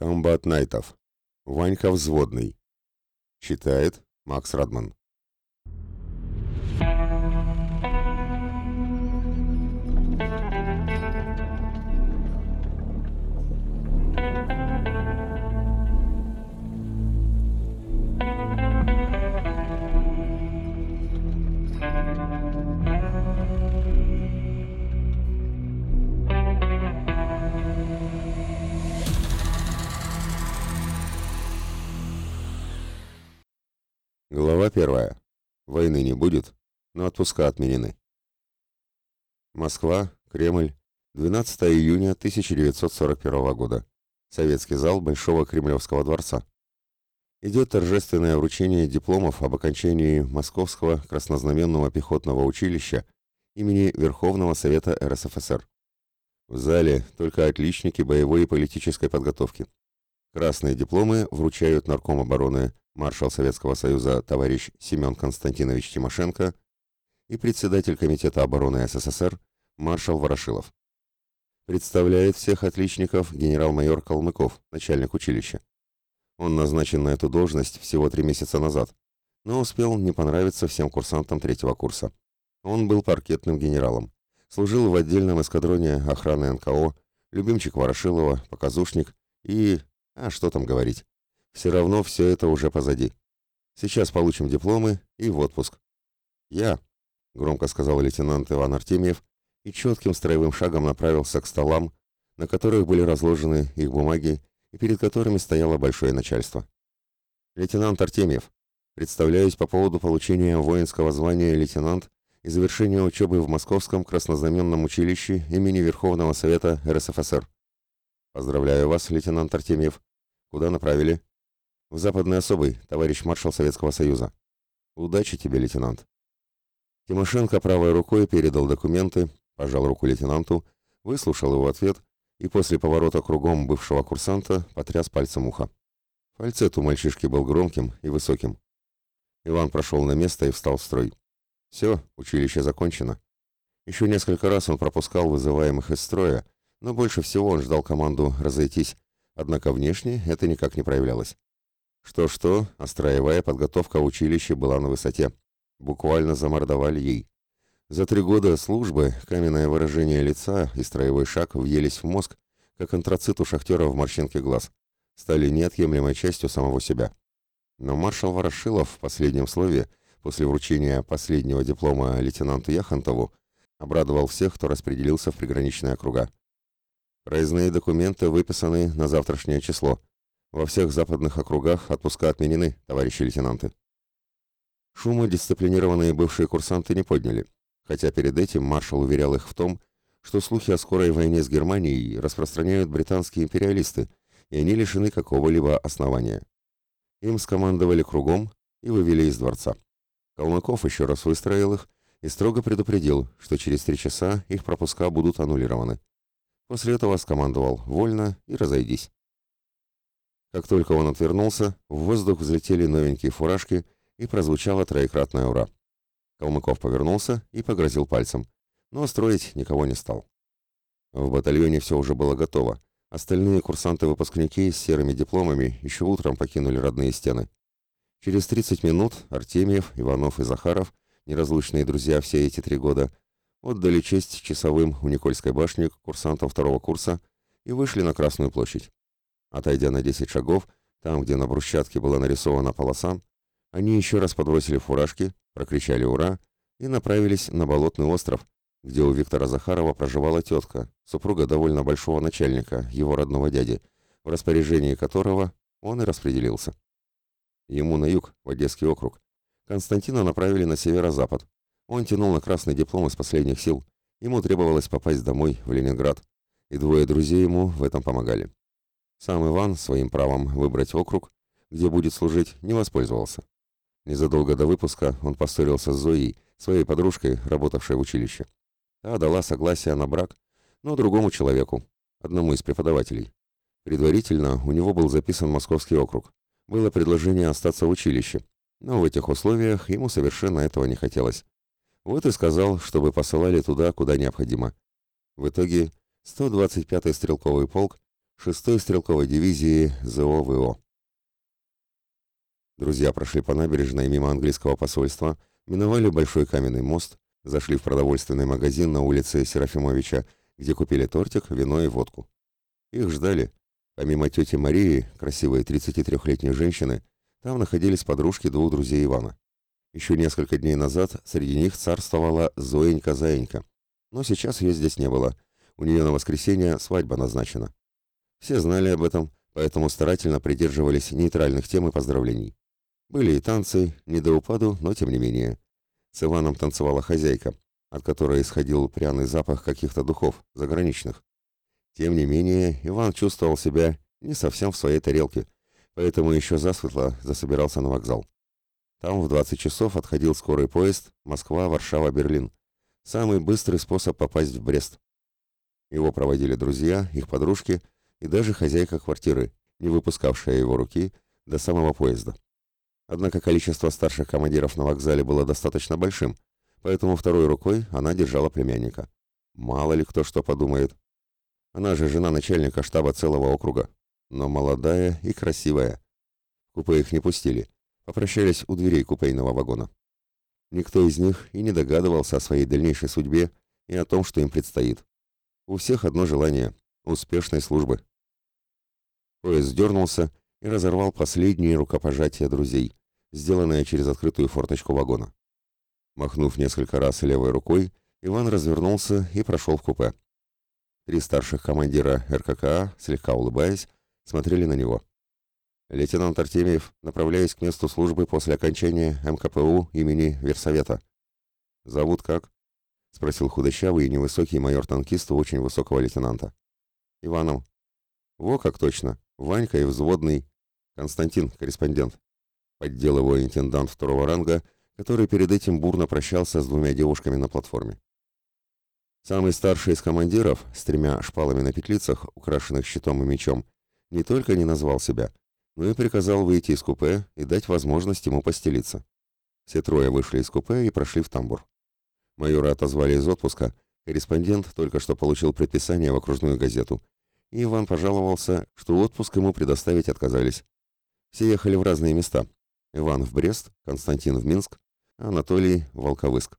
Комбат Найтов. Ванька Взводный. Читает Макс Радман. Глава первая. Войны не будет, но отпуска отменены. Москва, Кремль, 12 июня 1941 года. Советский зал Большого Кремлевского дворца. Идет торжественное вручение дипломов об окончании Московского краснознаменного пехотного училища имени Верховного Совета РСФСР. В зале только отличники боевой и политической подготовки. Красные дипломы вручают нарком обороны маршал Советского Союза товарищ Семен Константинович Тимошенко и председатель Комитета обороны СССР маршал Ворошилов. Представляет всех отличников генерал-майор Калмыков, начальник училища. Он назначен на эту должность всего три месяца назад, но успел не понравиться всем курсантам третьего курса. Он был паркетным генералом, служил в отдельном эскадроне охраны НКО, любимчик Ворошилова, показушник и... а что там говорить. Все равно все это уже позади. Сейчас получим дипломы и в отпуск. Я, громко сказал лейтенант Иван Артемьев и четким строевым шагом направился к столам, на которых были разложены их бумаги и перед которыми стояло большое начальство. Лейтенант Артемьев, представляюсь по поводу получения воинского звания лейтенант и завершения учебы в Московском краснознаменном училище имени Верховного Совета РСФСР. Поздравляю вас, лейтенант Артемьев. Куда направили? В западный особый, товарищ маршал Советского Союза. Удачи тебе, лейтенант. Тимошенко правой рукой передал документы, пожал руку лейтенанту, выслушал его ответ и после поворота кругом бывшего курсанта потряс пальцем уха. Фальцет у мальчишки был громким и высоким. Иван прошел на место и встал в строй. Все, училище закончено. Еще несколько раз он пропускал вызываемых из строя, но больше всего он ждал команду разойтись, однако внешне это никак не проявлялось. Что-что, а строевая подготовка в училище была на высоте. Буквально замордовали ей. За три года службы каменное выражение лица и строевой шаг въелись в мозг, как антрацит у шахтера в морщинке глаз, стали неотъемлемой частью самого себя. Но маршал Ворошилов в последнем слове, после вручения последнего диплома лейтенанту Яхонтову, обрадовал всех, кто распределился в приграничные округа. Проездные документы выписаны на завтрашнее число. Во всех западных округах отпуска отменены, товарищи лейтенанты. Шума дисциплинированные бывшие курсанты не подняли, хотя перед этим маршал уверял их в том, что слухи о скорой войне с Германией распространяют британские империалисты, и они лишены какого-либо основания. Им скомандовали кругом и вывели из дворца. Калмыков еще раз выстроил их и строго предупредил, что через три часа их пропуска будут аннулированы. После этого скомандовал «вольно» и «разойдись». Как только он отвернулся, в воздух взлетели новенькие фуражки и прозвучало троекратное «Ура!». Калмыков повернулся и погрозил пальцем, но строить никого не стал. В батальоне все уже было готово. Остальные курсанты-выпускники с серыми дипломами еще утром покинули родные стены. Через 30 минут Артемьев, Иванов и Захаров, неразлучные друзья все эти три года, отдали честь часовым у Никольской башни курсантам второго курса и вышли на Красную площадь. Отойдя на 10 шагов, там, где на брусчатке была нарисована полоса, они еще раз подбросили фуражки, прокричали «Ура!» и направились на Болотный остров, где у Виктора Захарова проживала тетка, супруга довольно большого начальника, его родного дяди, в распоряжении которого он и распределился. Ему на юг, в Одесский округ. Константина направили на северо-запад. Он тянул на красный диплом из последних сил. Ему требовалось попасть домой, в Ленинград, и двое друзей ему в этом помогали. Сам Иван своим правом выбрать округ, где будет служить, не воспользовался. Незадолго до выпуска он поссорился с Зоей, своей подружкой, работавшей в училище. Та дала согласие на брак, но другому человеку, одному из преподавателей. Предварительно у него был записан Московский округ. Было предложение остаться в училище, но в этих условиях ему совершенно этого не хотелось. Вот и сказал, чтобы посылали туда, куда необходимо. В итоге 125-й стрелковый полк 6-й стрелковой дивизии ЗОВО. Друзья прошли по набережной мимо английского посольства, миновали большой каменный мост, зашли в продовольственный магазин на улице Серафимовича, где купили тортик, вино и водку. Их ждали. Помимо тети Марии, красивой 33-летней женщины, там находились подружки двух друзей Ивана. Еще несколько дней назад среди них царствовала Зоенька-Заенька. Но сейчас ее здесь не было. У нее на воскресенье свадьба назначена. Все знали об этом, поэтому старательно придерживались нейтральных тем и поздравлений. Были и танцы, не до упаду, но тем не менее. С Иваном танцевала хозяйка, от которой исходил пряный запах каких-то духов, заграничных. Тем не менее, Иван чувствовал себя не совсем в своей тарелке, поэтому еще засветло засобирался на вокзал. Там в 20 часов отходил скорый поезд Москва-Варшава-Берлин. Самый быстрый способ попасть в Брест. Его проводили друзья, их подружки и даже хозяйка квартиры, не выпускавшая его руки до самого поезда. Однако количество старших командиров на вокзале было достаточно большим, поэтому второй рукой она держала племянника. Мало ли кто что подумает. Она же жена начальника штаба целого округа, но молодая и красивая. купе их не пустили, попрощались у дверей купейного вагона. Никто из них и не догадывался о своей дальнейшей судьбе и о том, что им предстоит. У всех одно желание — успешной службы. Поезд дернулся и разорвал последние рукопожатия друзей, сделанное через открытую форточку вагона. Махнув несколько раз левой рукой, Иван развернулся и прошел в купе. Три старших командира РККА, слегка улыбаясь, смотрели на него. Лейтенант Артемьев, направляясь к месту службы после окончания МКПУ имени Версовета. «Зовут как?» — спросил худощавый и невысокий майор-танкист у очень высокого лейтенанта. «Иваном». «Во как точно. Ванька и взводный. Константин, корреспондент» поддел интендант второго ранга, который перед этим бурно прощался с двумя девушками на платформе. Самый старший из командиров, с тремя шпалами на петлицах, украшенных щитом и мечом, не только не назвал себя, но и приказал выйти из купе и дать возможность ему постелиться. Все трое вышли из купе и прошли в тамбур. Майора отозвали из отпуска, корреспондент только что получил предписание в окружную газету, и Иван пожаловался, что отпуск ему предоставить отказались. Все ехали в разные места, Иван в Брест, Константин в Минск, Анатолий в Волковыск.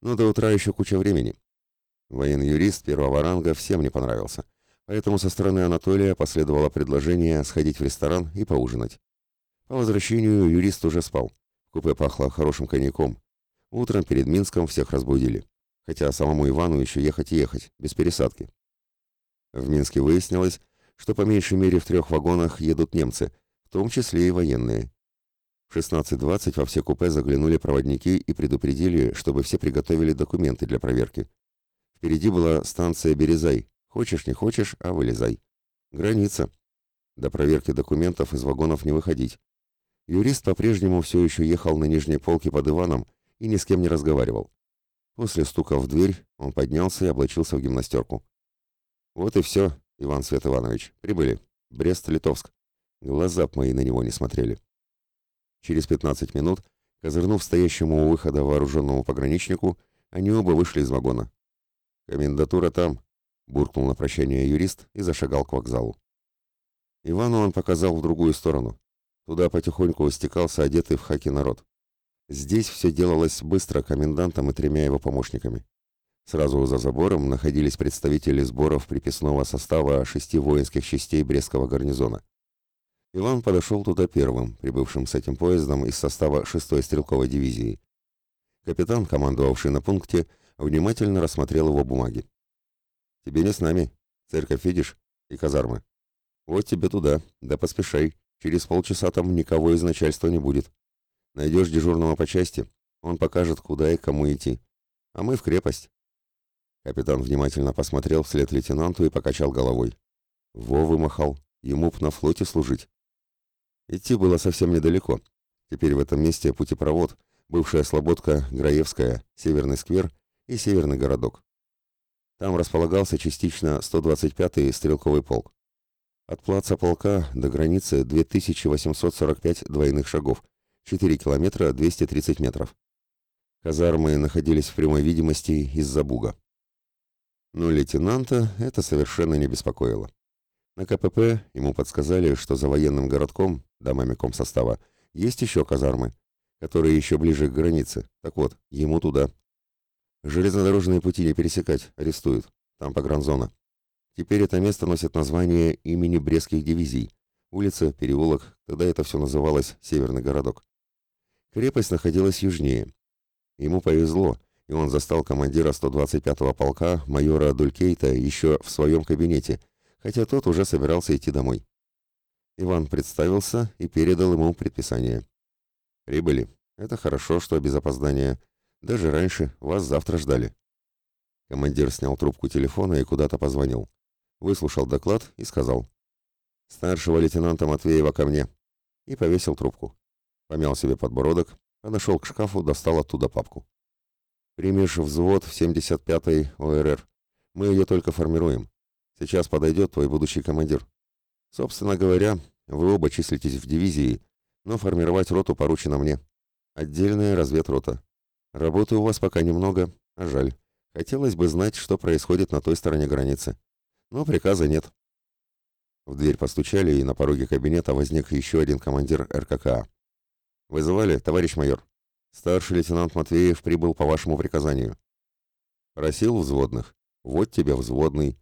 Но до утра еще куча времени. Военный юрист первого ранга всем не понравился, поэтому со стороны Анатолия последовало предложение сходить в ресторан и поужинать. По возвращению юрист уже спал. Купе пахло хорошим коньяком. Утром перед Минском всех разбудили. Хотя самому Ивану еще ехать и ехать, без пересадки. В Минске выяснилось, что по меньшей мере в трех вагонах едут немцы, в том числе и военные. В 16.20 во все купе заглянули проводники и предупредили, чтобы все приготовили документы для проверки. Впереди была станция Березай. Хочешь, не хочешь, а вылезай. Граница. До проверки документов из вагонов не выходить. Юрист по-прежнему все еще ехал на нижней полке под Иваном и ни с кем не разговаривал. После стука в дверь он поднялся и облачился в гимнастерку. «Вот и все, Иван Свет Иванович. Прибыли. Брест-Литовск. Глаза б мои на него не смотрели». Через 15 минут, козырнув стоящему у выхода вооруженному пограничнику, они оба вышли из вагона. «Комендатура там», — буркнул на прощание юрист и зашагал к вокзалу. Ивану он показал в другую сторону. Туда потихоньку стекался одетый в хаки народ. Здесь все делалось быстро комендантом и тремя его помощниками. Сразу за забором находились представители сборов приписного состава шести воинских частей Брестского гарнизона. Иван подошел туда первым, прибывшим с этим поездом из состава 6-й стрелковой дивизии. Капитан, командовавший на пункте, внимательно рассмотрел его бумаги. «Тебе не с нами. Церковь видишь? И казармы. Вот тебе туда, да поспешай. Через полчаса там никого из начальства не будет. Найдешь дежурного по части, он покажет, куда и кому идти. А мы в крепость». Капитан внимательно посмотрел вслед лейтенанту и покачал головой. Во вымахал, ему б на флоте служить. Идти было совсем недалеко. Теперь в этом месте путепровод, бывшая слободка Граевская, Северный сквер и Северный городок. Там располагался частично 125-й стрелковый полк. От плаца полка до границы 2845 двойных шагов, 4 километра 230 метров. Казармы находились в прямой видимости из-за буга. Но лейтенанта это совершенно не беспокоило. На КПП ему подсказали, что за военным городком, домами комсостава, есть еще казармы, которые еще ближе к границе. Так вот, ему туда. Железнодорожные пути не пересекать, арестуют. Там погранзона. Теперь это место носит название имени Брестских дивизий. Улица, переулок, тогда это все называлось Северный городок. Крепость находилась южнее. Ему повезло, и он застал командира 125-го полка, майора Дулькейта, еще в своем кабинете, хотя тот уже собирался идти домой. Иван представился и передал ему предписание. «Прибыли. Это хорошо, что без опоздания. Даже раньше. Вас завтра ждали». Командир снял трубку телефона и куда-то позвонил. Выслушал доклад и сказал. «Старшего лейтенанта Матвеева ко мне». И повесил трубку. Помял себе подбородок, подошел к шкафу, достал оттуда папку. «Примешь взвод в 75-й ОРР. Мы ее только формируем. Сейчас подойдет твой будущий командир. Собственно говоря, вы оба числитесь в дивизии, но формировать роту поручено мне. Отдельная разведрота. Работы у вас пока немного, а жаль. Хотелось бы знать, что происходит на той стороне границы. Но приказа нет. В дверь постучали, и на пороге кабинета возник еще один командир РККА. «Вызывали, товарищ майор. Старший лейтенант Матвеев прибыл по вашему приказанию». «Просил взводных. Вот тебе взводный.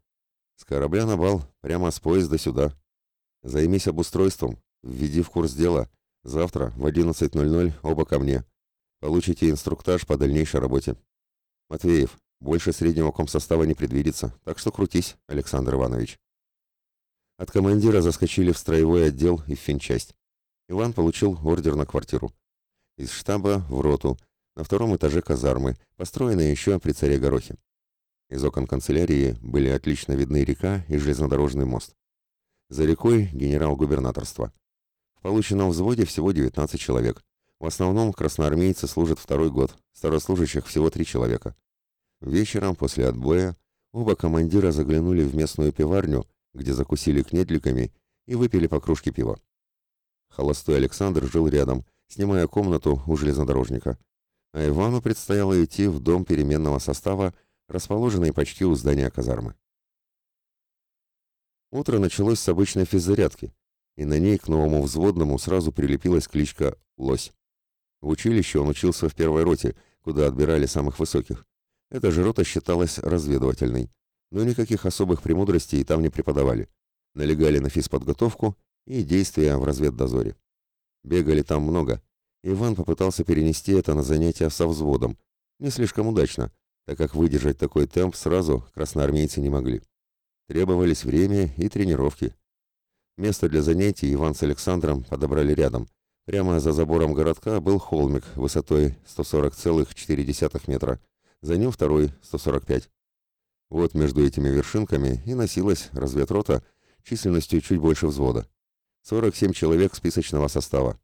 С корабля на бал, прямо с поезда сюда. Займись обустройством, введи в курс дела. Завтра в 11.00 оба ко мне. Получите инструктаж по дальнейшей работе. Матвеев, больше среднего комсостава не предвидится, так что крутись, Александр Иванович. От командира заскочили в строевой отдел и в финчасть. Иван получил ордер на квартиру. Из штаба в роту, на втором этаже казармы, построенной еще при царе Горохе. Из окон канцелярии были отлично видны река и железнодорожный мост. За рекой генерал-губернаторство. В полученном взводе всего 19 человек. В основном красноармейцы служат второй год, старослужащих всего три человека. Вечером после отбоя оба командира заглянули в местную пиварню, где закусили кнедликами и выпили по кружке пива. Холостой Александр жил рядом, снимая комнату у железнодорожника. А Ивану предстояло идти в дом переменного состава расположенный почти у здания казармы. Утро началось с обычной физзарядки, и на ней к новому взводному сразу прилепилась кличка «Лось». В училище он учился в первой роте, куда отбирали самых высоких. Эта же рота считалась разведывательной, но никаких особых премудростей там не преподавали. Налегали на физподготовку и действия в разведдозоре. Бегали там много. Иван попытался перенести это на занятия со взводом. Не слишком удачно, так как выдержать такой темп сразу красноармейцы не могли. Требовались время и тренировки. Место для занятий Иван с Александром подобрали рядом. Прямо за забором городка был холмик высотой 140,4 метра, за ним второй 145. Вот между этими вершинками и носилась разведрота численностью чуть больше взвода. 47 человек списочного состава.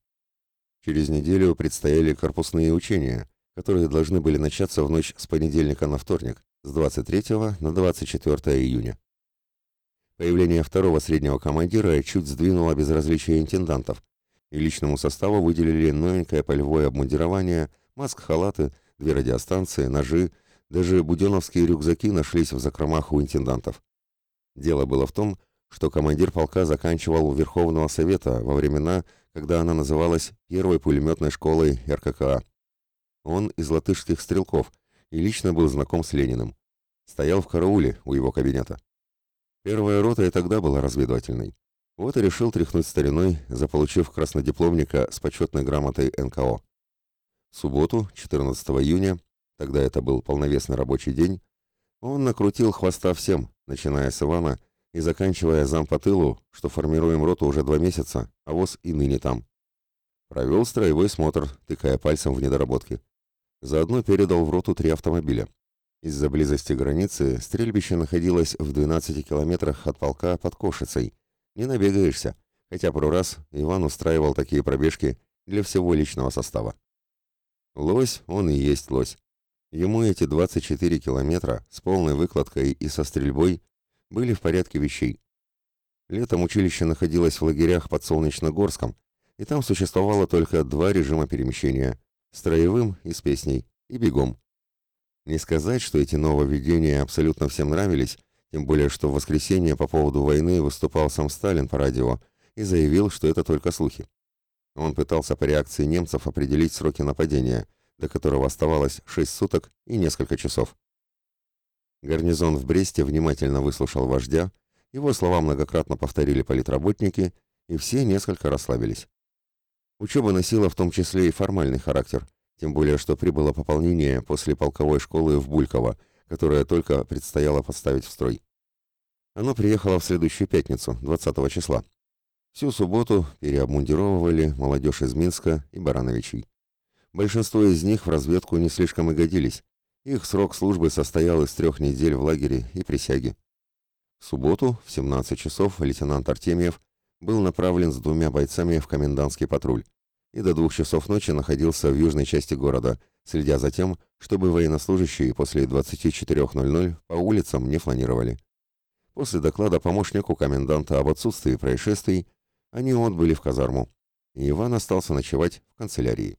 Через неделю предстояли корпусные учения, которые должны были начаться в ночь с понедельника на вторник, с 23 на 24 июня. Появление второго среднего командира чуть сдвинуло безразличие интендантов, и личному составу выделили новенькое полевое обмундирование, маск-халаты, две радиостанции, ножи, даже буденовские рюкзаки нашлись в закромах у интендантов. Дело было в том, что командир полка заканчивал Верховного Совета во времена, когда она называлась первой пулеметной школой РККА. Он из латышских стрелков и лично был знаком с Лениным. Стоял в карауле у его кабинета. Первая рота и тогда была разведывательной. Вот и решил тряхнуть стариной, заполучив краснодипломника с почетной грамотой НКО. В субботу, 14 июня, тогда это был полновесный рабочий день, он накрутил хвоста всем, начиная с Ивана и заканчивая зам по тылу, что формируем роту уже два месяца, а воз и ныне там. Провел строевой смотр, тыкая пальцем в недоработки. Заодно передал в роту три автомобиля. Из-за близости границы стрельбище находилось в 12 километрах от полка под Кошицей. Не набегаешься, хотя пару раз Иван устраивал такие пробежки для всего личного состава. Лось, он и есть лось. Ему эти 24 километра с полной выкладкой и со стрельбой были в порядке вещей. Летом училище находилось в лагерях под Солнечногорском, и там существовало только два режима перемещения строевым и с песней, и бегом. Не сказать, что эти нововведения абсолютно всем нравились, Тем более, что в воскресенье по поводу войны выступал сам Сталин по радио и заявил, что это только слухи. Он пытался по реакции немцев определить сроки нападения, до которого оставалось 6 суток и несколько часов. Гарнизон в Бресте внимательно выслушал вождя, его слова многократно повторили политработники, и все несколько расслабились. Учеба носила в том числе и формальный характер, тем более что прибыло пополнение после полковой школы в Бульково, которое только предстояло поставить в строй. Оно приехало в следующую пятницу, 20 числа. Всю субботу переобмундировывали молодежь из Минска и Барановичей. Большинство из них в разведку не слишком и годились. Их срок службы состоял из трех недель в лагере и присяги. В субботу в 17 часов лейтенант Артемьев был направлен с двумя бойцами в комендантский патруль и до двух часов ночи находился в южной части города, следя за тем, чтобы военнослужащие после 24.00 по улицам не фланировали. После доклада помощнику коменданта об отсутствии происшествий они отбыли в казарму, и Иван остался ночевать в канцелярии.